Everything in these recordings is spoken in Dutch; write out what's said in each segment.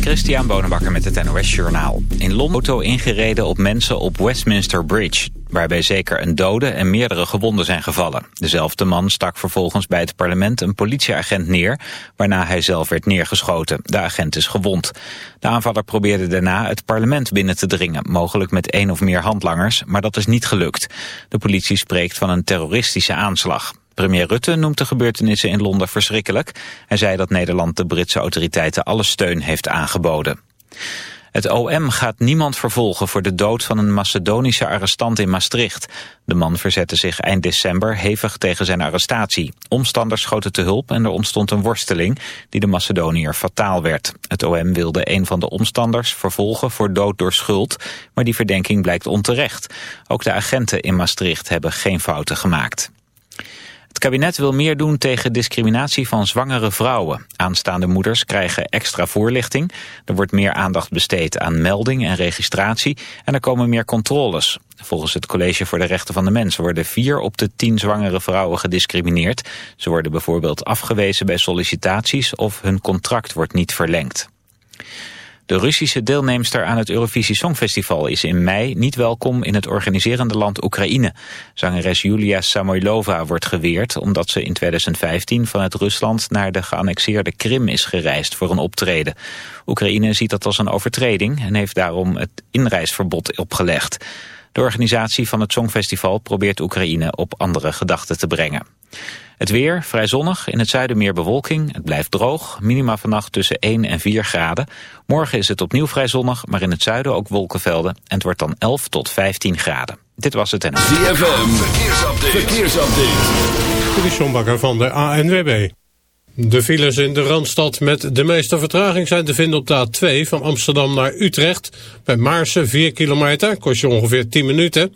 Christian Bonenbakker met het NOS Journaal. In Londen auto ingereden op mensen op Westminster Bridge... waarbij zeker een dode en meerdere gewonden zijn gevallen. Dezelfde man stak vervolgens bij het parlement een politieagent neer... waarna hij zelf werd neergeschoten. De agent is gewond. De aanvaller probeerde daarna het parlement binnen te dringen... mogelijk met één of meer handlangers, maar dat is niet gelukt. De politie spreekt van een terroristische aanslag. Premier Rutte noemt de gebeurtenissen in Londen verschrikkelijk. Hij zei dat Nederland de Britse autoriteiten alle steun heeft aangeboden. Het OM gaat niemand vervolgen voor de dood van een Macedonische arrestant in Maastricht. De man verzette zich eind december hevig tegen zijn arrestatie. Omstanders schoten te hulp en er ontstond een worsteling die de Macedoniër fataal werd. Het OM wilde een van de omstanders vervolgen voor dood door schuld, maar die verdenking blijkt onterecht. Ook de agenten in Maastricht hebben geen fouten gemaakt. Kabinet wil meer doen tegen discriminatie van zwangere vrouwen. Aanstaande moeders krijgen extra voorlichting. Er wordt meer aandacht besteed aan melding en registratie. En er komen meer controles. Volgens het College voor de Rechten van de Mens worden vier op de tien zwangere vrouwen gediscrimineerd. Ze worden bijvoorbeeld afgewezen bij sollicitaties of hun contract wordt niet verlengd. De Russische deelnemster aan het Eurovisie Songfestival is in mei niet welkom in het organiserende land Oekraïne. Zangeres Julia Samoylova wordt geweerd omdat ze in 2015 vanuit Rusland naar de geannexeerde Krim is gereisd voor een optreden. Oekraïne ziet dat als een overtreding en heeft daarom het inreisverbod opgelegd. De organisatie van het Songfestival probeert Oekraïne op andere gedachten te brengen. Het weer, vrij zonnig, in het zuiden meer bewolking. Het blijft droog, minima vannacht tussen 1 en 4 graden. Morgen is het opnieuw vrij zonnig, maar in het zuiden ook wolkenvelden. En het wordt dan 11 tot 15 graden. Dit was het en... ZFM, verkeersupdate. verkeersupdate. De van de ANWB. De files in de Randstad met de meeste vertraging zijn te vinden op de A2 van Amsterdam naar Utrecht. Bij Maarsen 4 kilometer, kost je ongeveer 10 minuten.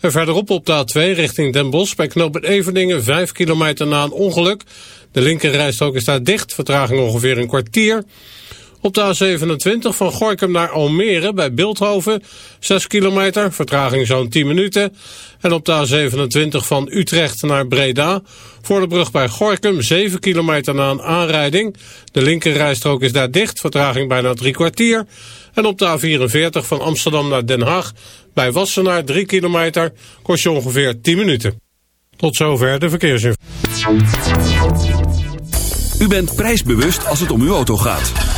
En verderop op de A2 richting Den Bosch bij knooppunt Everdingen 5 kilometer na een ongeluk. De linkerrijstrook is daar dicht, vertraging ongeveer een kwartier. Op de A27 van Gorkum naar Almere bij Beeldhoven 6 kilometer, vertraging zo'n 10 minuten. En op de A27 van Utrecht naar Breda voor de brug bij Gorkum 7 kilometer na een aanrijding. De linkerrijstrook is daar dicht, vertraging bijna drie kwartier. En op de A44 van Amsterdam naar Den Haag bij Wassenaar 3 kilometer kost je ongeveer 10 minuten. Tot zover de verkeersinformatie. U bent prijsbewust als het om uw auto gaat.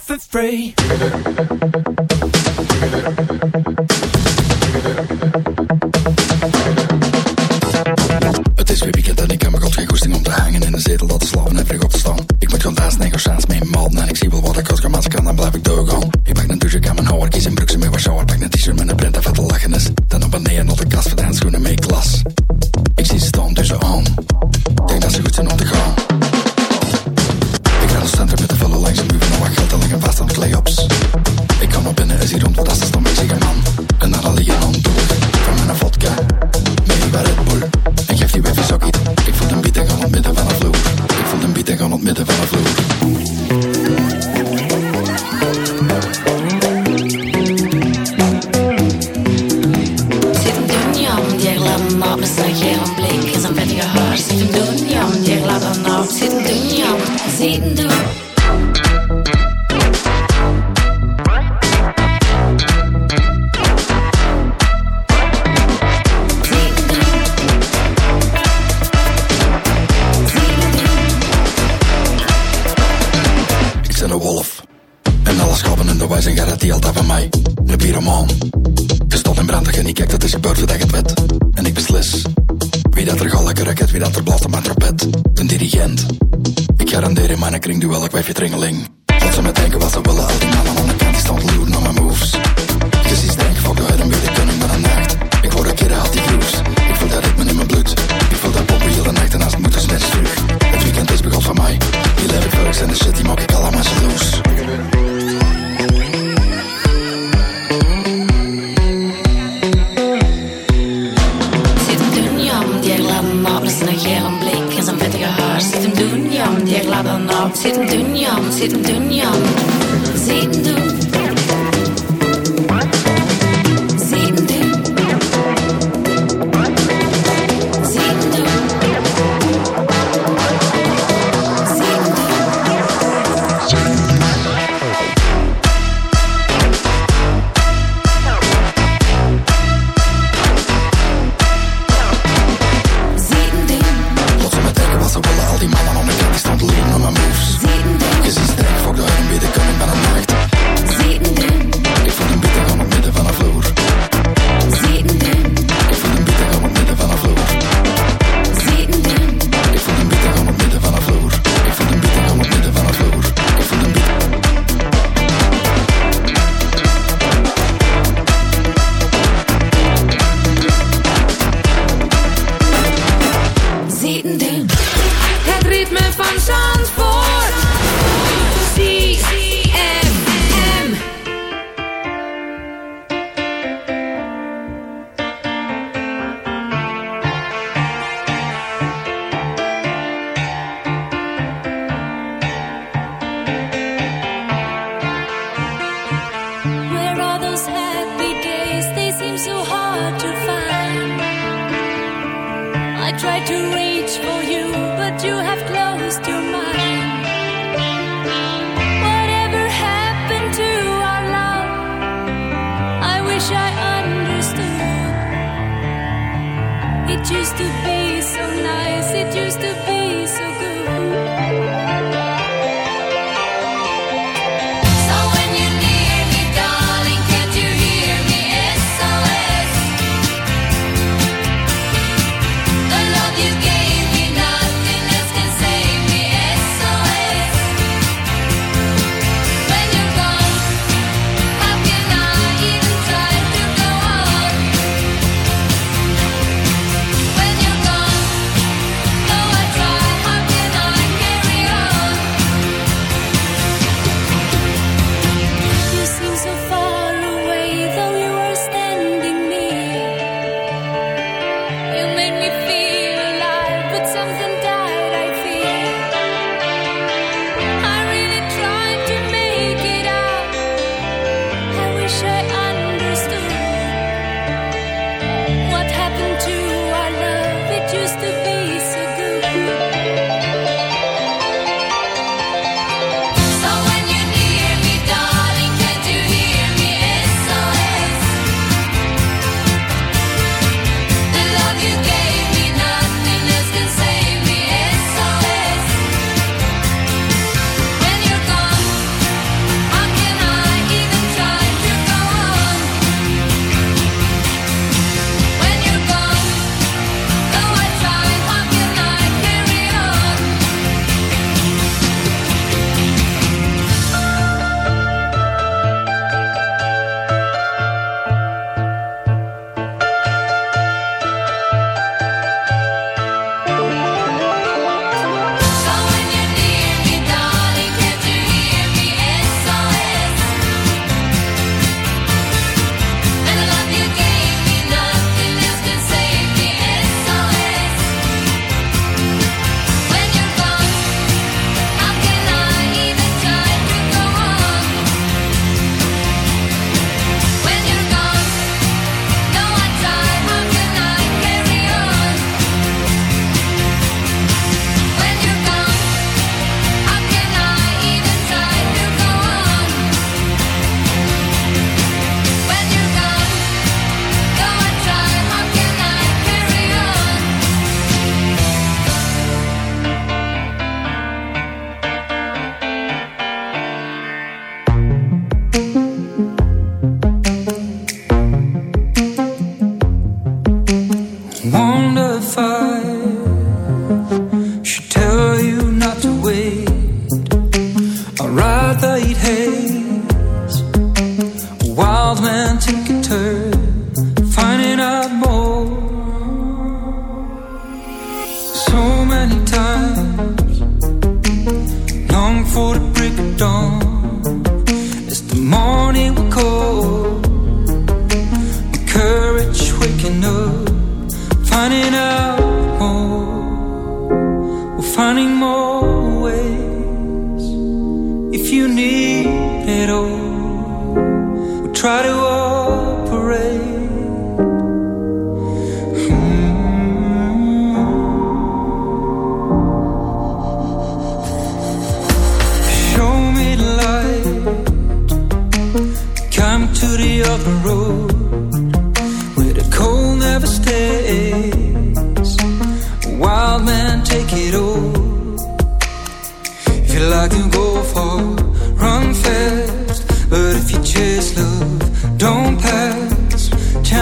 for free. Sitting hem dün yam, zit hem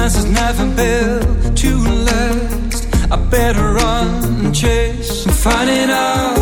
dance is never built to last. I better run and chase and find it out.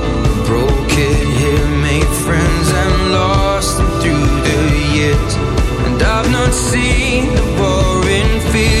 here made friends and lost through the years. And I've not seen the war in.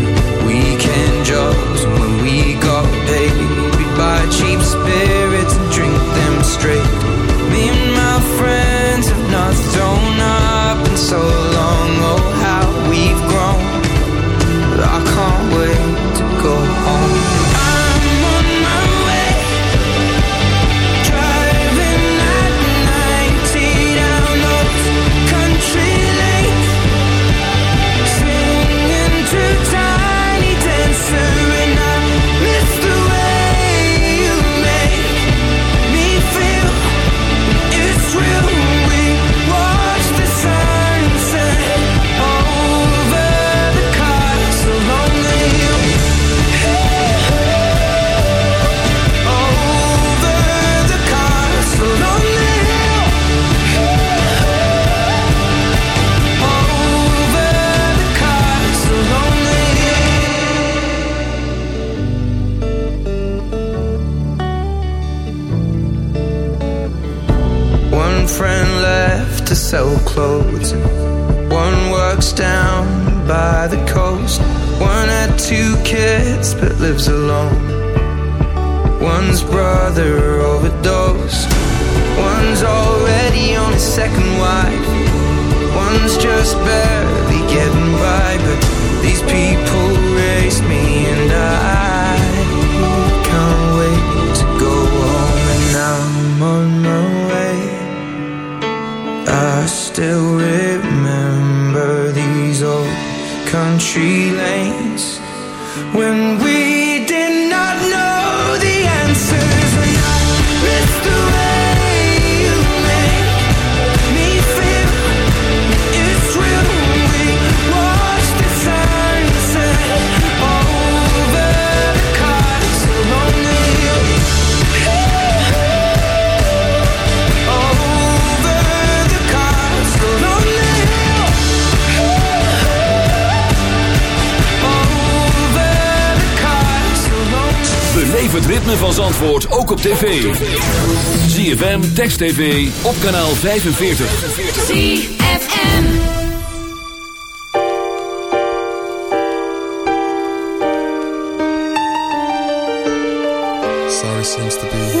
ook op tv. ZFM, Text TV, op kanaal 45. ZFM Sorry seems to be...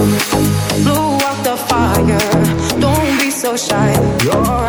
Blow out the fire, don't be so shy. You're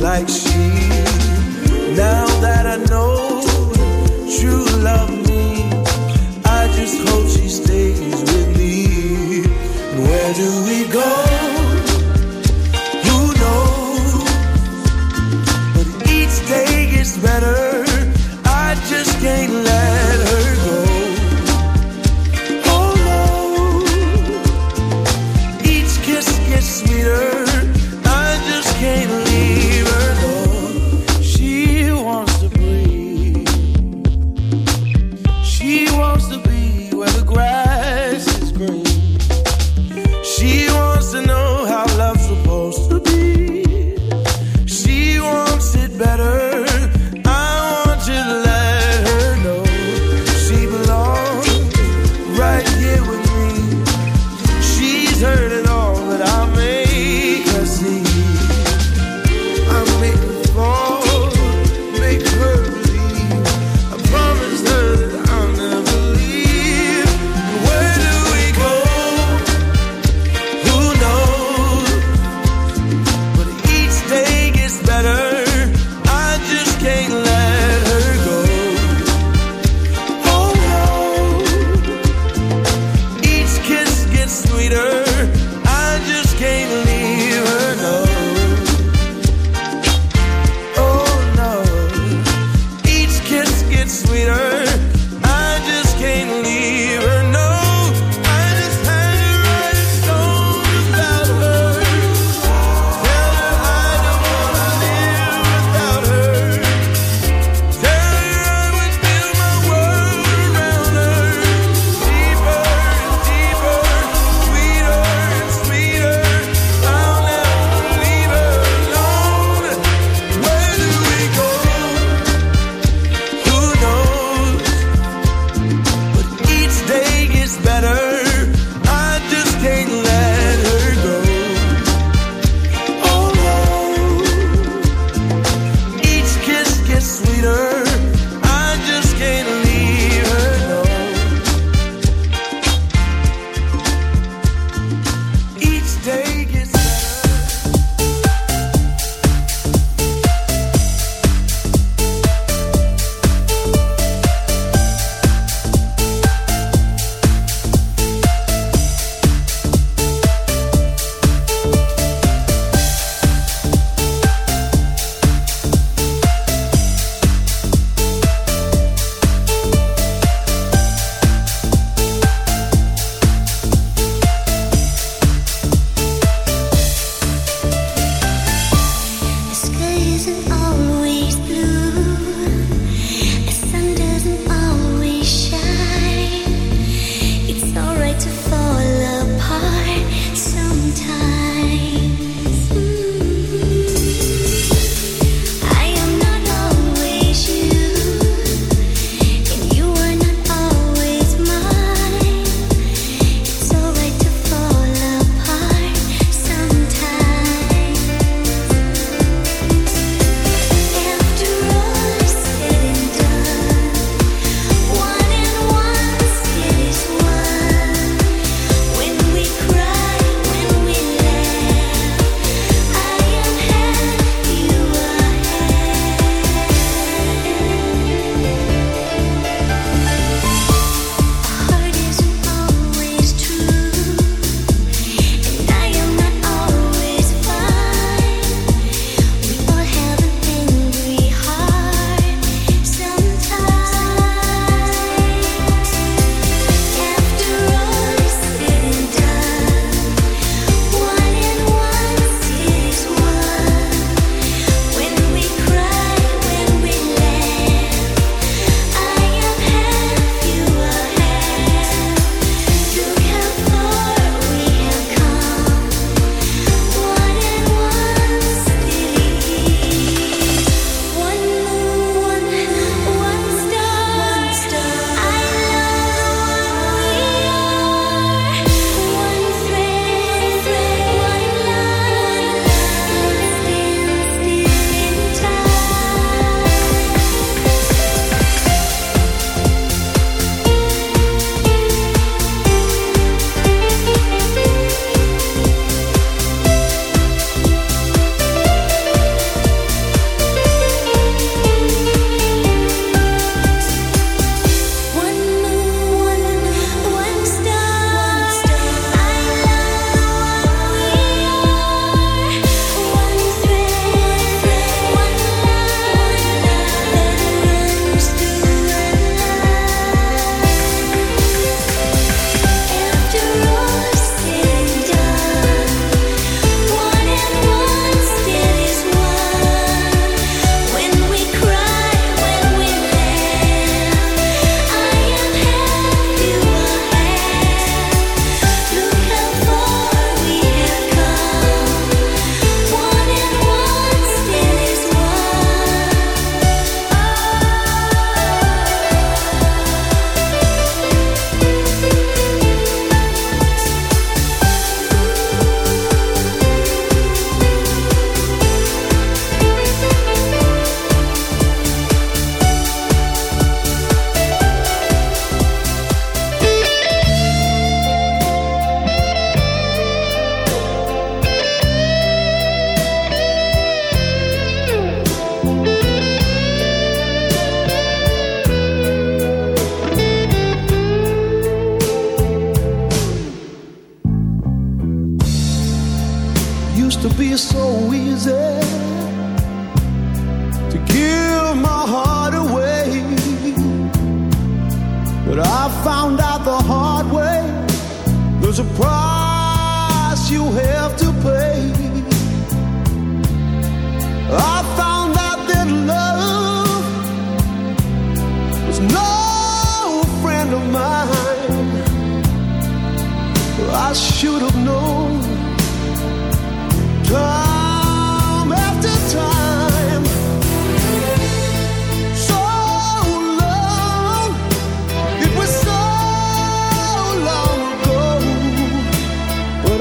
like she. Now that I know true love means, I just hope she stays with me. Where do we go?